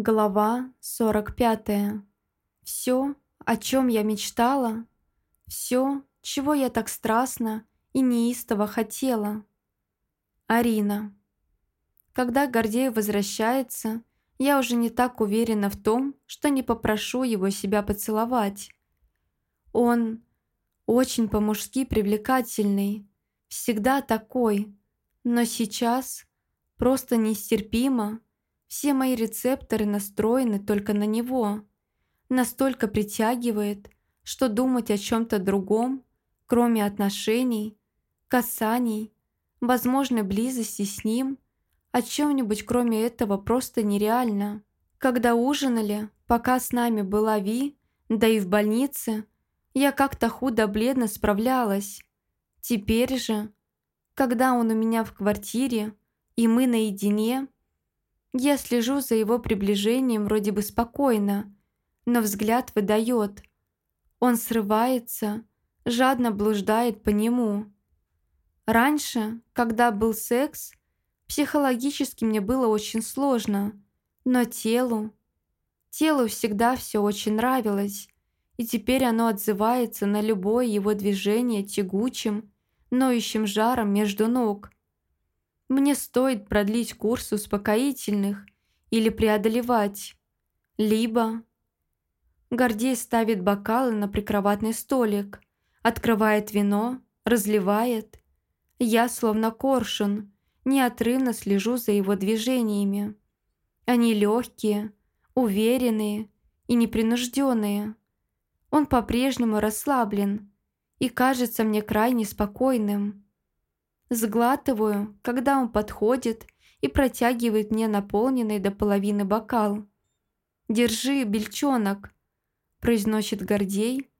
Глава 45. Все, о чем я мечтала, все, чего я так страстно и неистово хотела. Арина. Когда Гордеев возвращается, я уже не так уверена в том, что не попрошу его себя поцеловать. Он очень по-мужски привлекательный, всегда такой, но сейчас просто нестерпимо, все мои рецепторы настроены только на него. Настолько притягивает, что думать о чем-то другом, кроме отношений, касаний, возможной близости с ним, о чем-нибудь кроме этого просто нереально. Когда ужинали, пока с нами была Ви, да и в больнице, я как-то худо-бледно справлялась. Теперь же, когда он у меня в квартире, и мы наедине, я слежу за его приближением вроде бы спокойно, но взгляд выдает. Он срывается, жадно блуждает по нему. Раньше, когда был секс, психологически мне было очень сложно, но телу... Телу всегда все очень нравилось, и теперь оно отзывается на любое его движение тягучим, ноющим жаром между ног – мне стоит продлить курс успокоительных или преодолевать. Либо... Гордей ставит бокалы на прикроватный столик, открывает вино, разливает. Я, словно коршун, неотрывно слежу за его движениями. Они легкие, уверенные и непринужденные. Он по-прежнему расслаблен и кажется мне крайне спокойным. Сглатываю, когда он подходит и протягивает мне наполненный до половины бокал. «Держи, бельчонок», – произносит Гордей,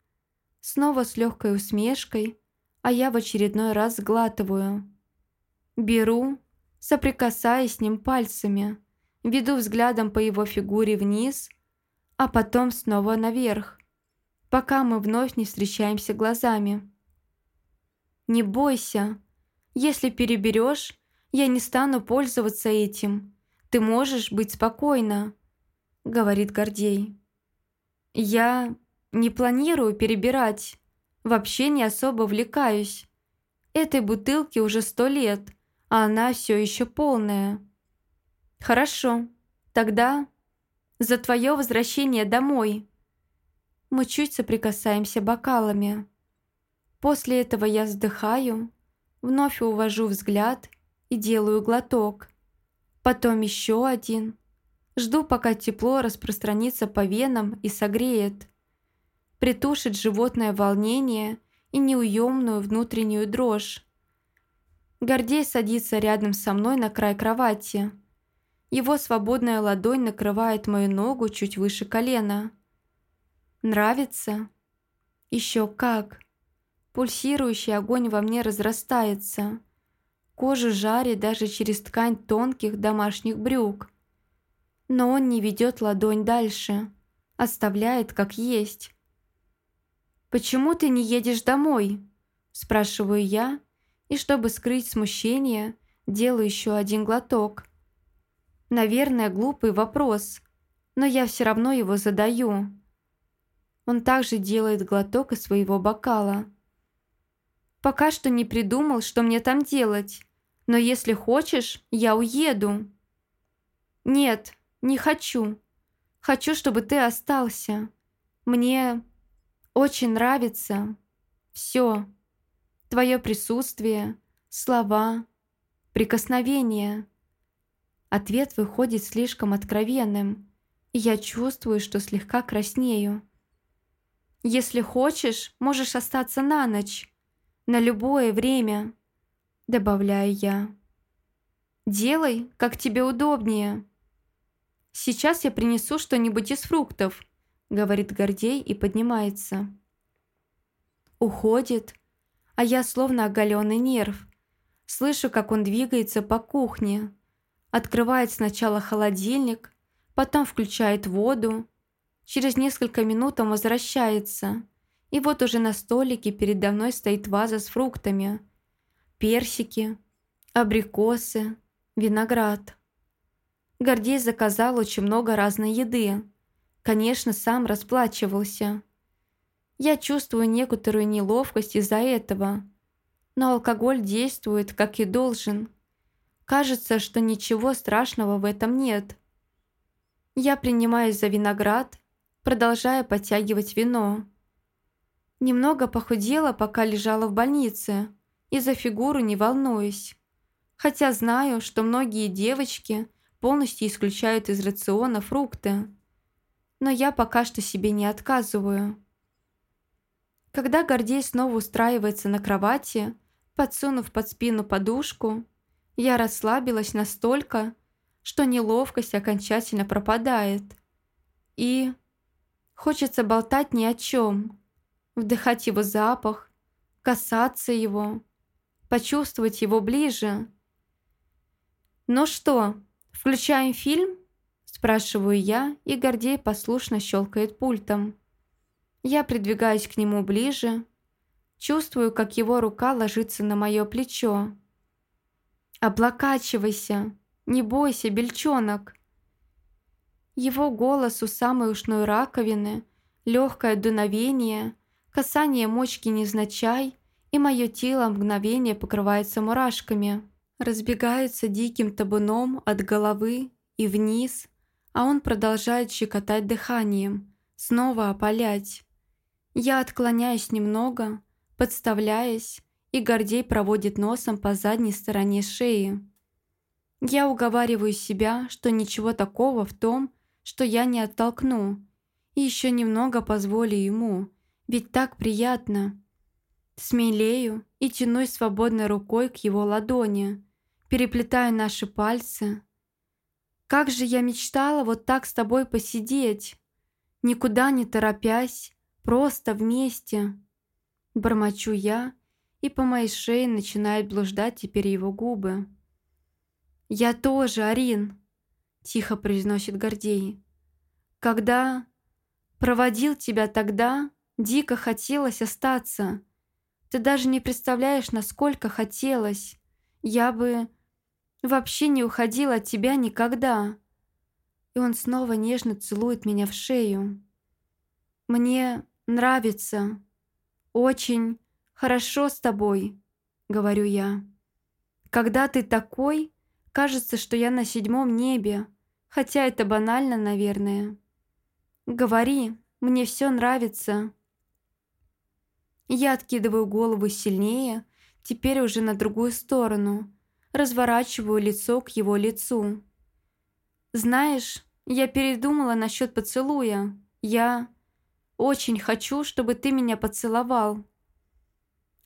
снова с легкой усмешкой, а я в очередной раз сглатываю. Беру, соприкасаясь с ним пальцами, веду взглядом по его фигуре вниз, а потом снова наверх, пока мы вновь не встречаемся глазами. «Не бойся», если переберешь, я не стану пользоваться этим. Ты можешь быть спокойна», — говорит Гордей. «Я не планирую перебирать. Вообще не особо увлекаюсь. Этой бутылке уже сто лет, а она все еще полная». «Хорошо, тогда за твое возвращение домой». Мы чуть соприкасаемся бокалами. После этого я вздыхаю Вновь увожу взгляд и делаю глоток. Потом еще один. Жду, пока тепло распространится по венам и согреет. Притушит животное волнение и неуемную внутреннюю дрожь. Гордей садится рядом со мной на край кровати. Его свободная ладонь накрывает мою ногу чуть выше колена. Нравится? Еще как. Пульсирующий огонь во мне разрастается. Кожу жарит даже через ткань тонких домашних брюк. Но он не ведет ладонь дальше, оставляет как есть. «Почему ты не едешь домой?» – спрашиваю я, и чтобы скрыть смущение, делаю еще один глоток. Наверное, глупый вопрос, но я все равно его задаю. Он также делает глоток из своего бокала – Пока что не придумал, что мне там делать. Но если хочешь, я уеду». «Нет, не хочу. Хочу, чтобы ты остался. Мне очень нравится все. Твое присутствие, слова, прикосновения». Ответ выходит слишком откровенным, и я чувствую, что слегка краснею. «Если хочешь, можешь остаться на ночь на любое время», — добавляю я. «Делай, как тебе удобнее». «Сейчас я принесу что-нибудь из фруктов», — говорит Гордей и поднимается. Уходит, а я словно оголенный нерв. Слышу, как он двигается по кухне. Открывает сначала холодильник, потом включает воду. Через несколько минут он возвращается — и вот уже на столике передо мной стоит ваза с фруктами. Персики, абрикосы, виноград. Гордей заказал очень много разной еды. Конечно, сам расплачивался. Я чувствую некоторую неловкость из-за этого. Но алкоголь действует, как и должен. Кажется, что ничего страшного в этом нет. Я принимаюсь за виноград, продолжая подтягивать вино. Немного похудела, пока лежала в больнице, и за фигуру не волнуюсь. Хотя знаю, что многие девочки полностью исключают из рациона фрукты. Но я пока что себе не отказываю. Когда Гордей снова устраивается на кровати, подсунув под спину подушку, я расслабилась настолько, что неловкость окончательно пропадает. И хочется болтать ни о чем, вдыхать его запах, касаться его, почувствовать его ближе. «Ну что, включаем фильм?» – спрашиваю я, и Гордей послушно щелкает пультом. Я придвигаюсь к нему ближе, чувствую, как его рука ложится на мое плечо. «Облокачивайся, не бойся, бельчонок!» Его голос у самой ушной раковины, легкое дуновение, касание мочки незначай, и мое тело мгновение покрывается мурашками, разбегается диким табуном от головы и вниз, а он продолжает щекотать дыханием, снова опалять. Я отклоняюсь немного, подставляясь, и Гордей проводит носом по задней стороне шеи. Я уговариваю себя, что ничего такого в том, что я не оттолкну, и еще немного позволю ему, ведь так приятно. Смелею и тянусь свободной рукой к его ладони, переплетаю наши пальцы. Как же я мечтала вот так с тобой посидеть, никуда не торопясь, Просто вместе. Бормочу я, и по моей шее начинают блуждать теперь его губы. «Я тоже, Арин», – тихо произносит Гордей. «Когда проводил тебя тогда, дико хотелось остаться. Ты даже не представляешь, насколько хотелось. Я бы вообще не уходила от тебя никогда». И он снова нежно целует меня в шею. Мне нравится. Очень хорошо с тобой», — говорю я. «Когда ты такой, кажется, что я на седьмом небе, хотя это банально, наверное. Говори, мне все нравится». Я откидываю голову сильнее, теперь уже на другую сторону, разворачиваю лицо к его лицу. «Знаешь, я передумала насчет поцелуя. Я...» Очень хочу, чтобы ты меня поцеловал».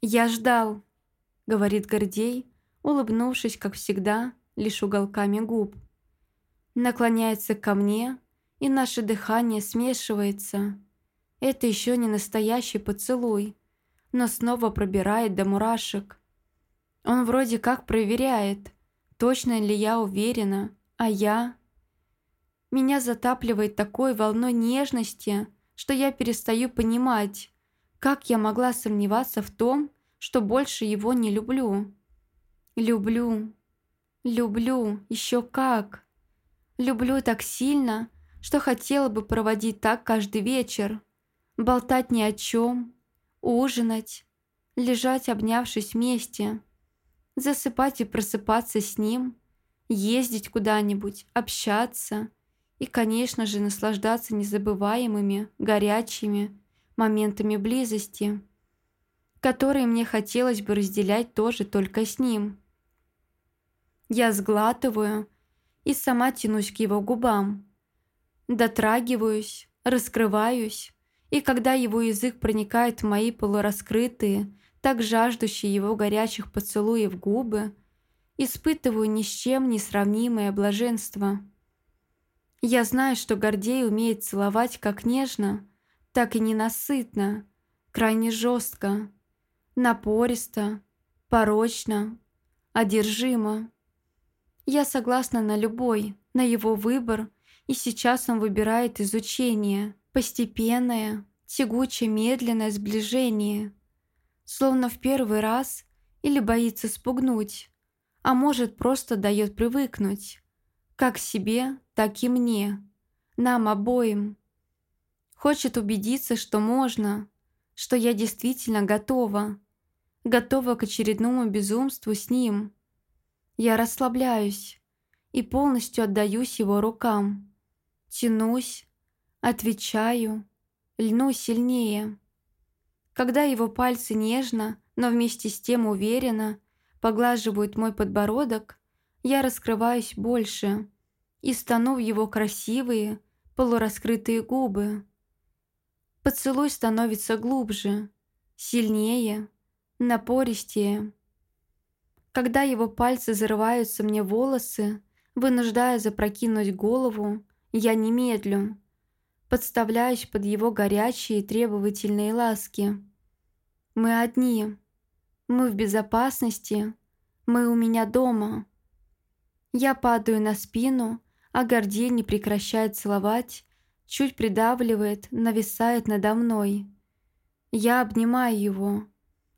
«Я ждал», — говорит Гордей, улыбнувшись, как всегда, лишь уголками губ. Наклоняется ко мне, и наше дыхание смешивается. Это еще не настоящий поцелуй, но снова пробирает до мурашек. Он вроде как проверяет, точно ли я уверена, а я... Меня затапливает такой волной нежности, что я перестаю понимать, как я могла сомневаться в том, что больше его не люблю. Люблю, люблю, еще как. Люблю так сильно, что хотела бы проводить так каждый вечер, болтать ни о чем, ужинать, лежать обнявшись вместе, засыпать и просыпаться с ним, ездить куда-нибудь, общаться – и, конечно же, наслаждаться незабываемыми, горячими моментами близости, которые мне хотелось бы разделять тоже только с ним. Я сглатываю и сама тянусь к его губам, дотрагиваюсь, раскрываюсь, и когда его язык проникает в мои полураскрытые, так жаждущие его горячих поцелуев губы, испытываю ни с чем не сравнимое блаженство – я знаю, что Гордей умеет целовать как нежно, так и ненасытно, крайне жестко, напористо, порочно, одержимо. Я согласна на любой, на его выбор, и сейчас он выбирает изучение, постепенное, тягучее, медленное сближение, словно в первый раз или боится спугнуть, а может просто дает привыкнуть Как себе, так и мне. Нам обоим. Хочет убедиться, что можно, что я действительно готова. Готова к очередному безумству с ним. Я расслабляюсь и полностью отдаюсь его рукам. Тянусь, отвечаю, льну сильнее. Когда его пальцы нежно, но вместе с тем уверенно поглаживают мой подбородок, я раскрываюсь больше и стану в его красивые, полураскрытые губы. Поцелуй становится глубже, сильнее, напористее. Когда его пальцы зарываются мне волосы, вынуждая запрокинуть голову, я немедлю, подставляюсь под его горячие требовательные ласки. Мы одни, мы в безопасности, мы у меня дома. Я падаю на спину, а Гордей не прекращает целовать, чуть придавливает, нависает надо мной. Я обнимаю его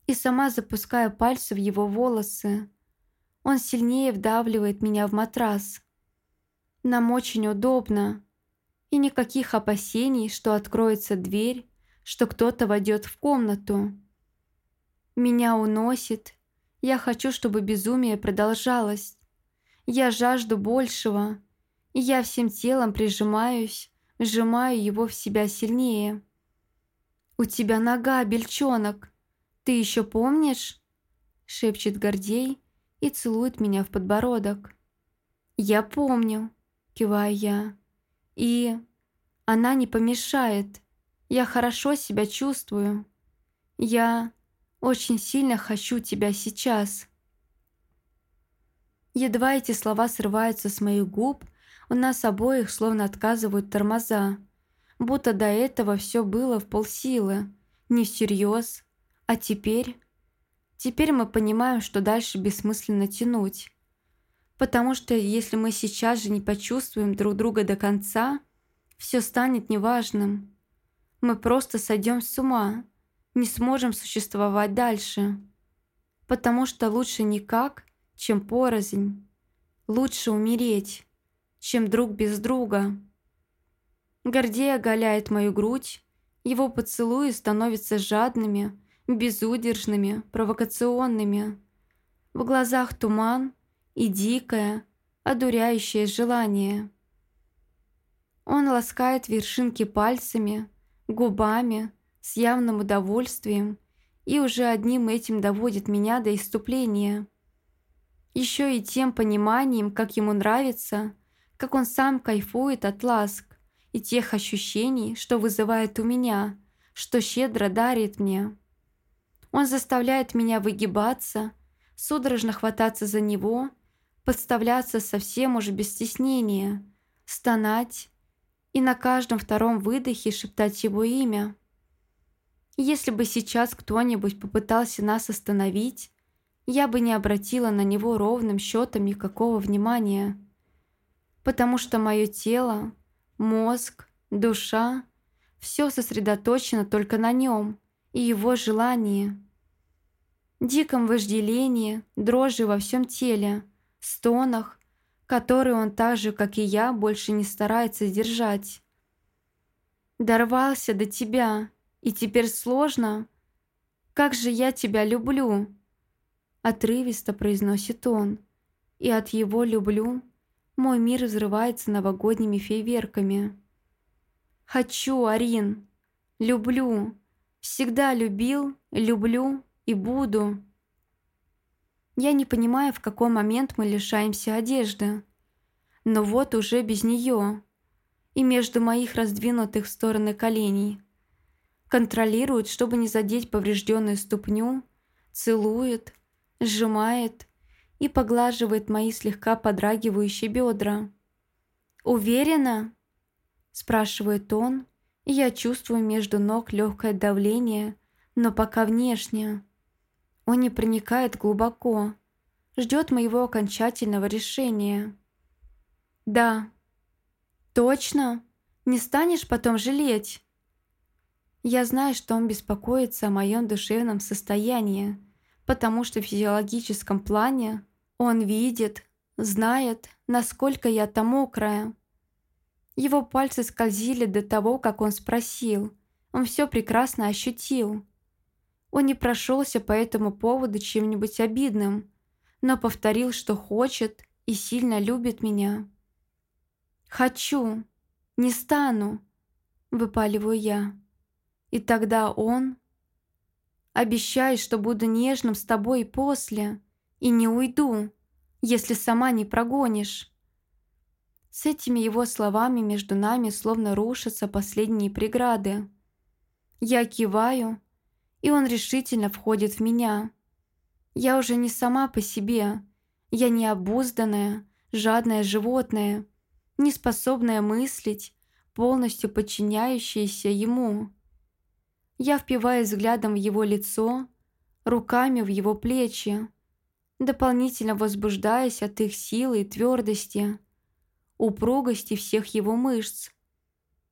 и сама запускаю пальцы в его волосы. Он сильнее вдавливает меня в матрас. Нам очень удобно. И никаких опасений, что откроется дверь, что кто-то войдет в комнату. Меня уносит. Я хочу, чтобы безумие продолжалось. Я жажду большего. И я всем телом прижимаюсь, сжимаю его в себя сильнее. «У тебя нога, бельчонок. Ты еще помнишь?» Шепчет Гордей и целует меня в подбородок. «Я помню», — киваю я. «И она не помешает. Я хорошо себя чувствую. Я очень сильно хочу тебя сейчас». Едва эти слова срываются с моих губ, у нас обоих словно отказывают тормоза. Будто до этого все было в полсилы, не всерьез. А теперь... Теперь мы понимаем, что дальше бессмысленно тянуть. Потому что если мы сейчас же не почувствуем друг друга до конца, все станет неважным. Мы просто сойдем с ума, не сможем существовать дальше. Потому что лучше никак, чем порознь. Лучше умереть, чем друг без друга. Гордей оголяет мою грудь, его поцелуи становятся жадными, безудержными, провокационными. В глазах туман и дикое, одуряющее желание. Он ласкает вершинки пальцами, губами, с явным удовольствием и уже одним этим доводит меня до иступления. Еще и тем пониманием, как ему нравится, как он сам кайфует от ласк и тех ощущений, что вызывает у меня, что щедро дарит мне. Он заставляет меня выгибаться, судорожно хвататься за него, подставляться совсем уже без стеснения, стонать и на каждом втором выдохе шептать его имя. Если бы сейчас кто-нибудь попытался нас остановить, я бы не обратила на него ровным счетом никакого внимания. Потому что мое тело, мозг, душа – все сосредоточено только на нем и его желании. Диком вожделении, дрожи во всем теле, стонах, которые он так же, как и я, больше не старается сдержать. «Дорвался до тебя, и теперь сложно? Как же я тебя люблю!» Отрывисто произносит он, и от его «люблю» мой мир взрывается новогодними фейверками. «Хочу, Арин! Люблю! Всегда любил, люблю и буду!» Я не понимаю, в какой момент мы лишаемся одежды. Но вот уже без нее. И между моих раздвинутых в стороны коленей. Контролирует, чтобы не задеть поврежденную ступню, целует, сжимает и поглаживает мои слегка подрагивающие бедра. «Уверена?» – спрашивает он, и я чувствую между ног легкое давление, но пока внешнее. Он не проникает глубоко, ждет моего окончательного решения. «Да». «Точно? Не станешь потом жалеть?» Я знаю, что он беспокоится о моем душевном состоянии, потому что в физиологическом плане он видит, знает, насколько я-то мокрая. Его пальцы скользили до того, как он спросил. Он все прекрасно ощутил. Он не прошелся по этому поводу чем-нибудь обидным, но повторил, что хочет и сильно любит меня. «Хочу, не стану», — выпаливаю я. И тогда он... «Обещай, что буду нежным с тобой и после, и не уйду, если сама не прогонишь». С этими его словами между нами словно рушатся последние преграды. Я киваю, и он решительно входит в меня. Я уже не сама по себе. Я не обузданное, жадное животное, не способное мыслить, полностью подчиняющееся ему. Я впиваюсь взглядом в его лицо, руками в его плечи, дополнительно возбуждаясь от их силы и твердости, упругости всех его мышц.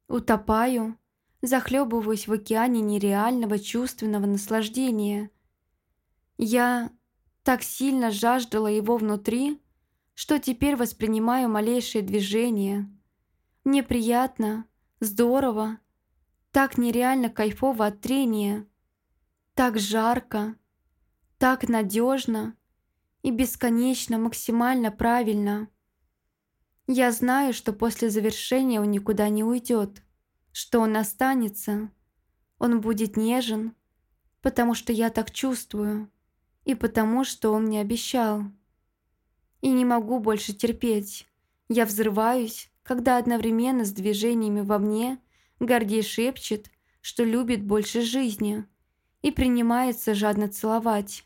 Утопаю, захлебываюсь в океане нереального чувственного наслаждения. Я так сильно жаждала его внутри, что теперь воспринимаю малейшие движения. Мне приятно, здорово, так нереально кайфово от трения, так жарко, так надежно и бесконечно максимально правильно. Я знаю, что после завершения он никуда не уйдет, что он останется, он будет нежен, потому что я так чувствую и потому, что он мне обещал. И не могу больше терпеть. Я взрываюсь, когда одновременно с движениями во мне Гордей шепчет, что любит больше жизни и принимается жадно целовать.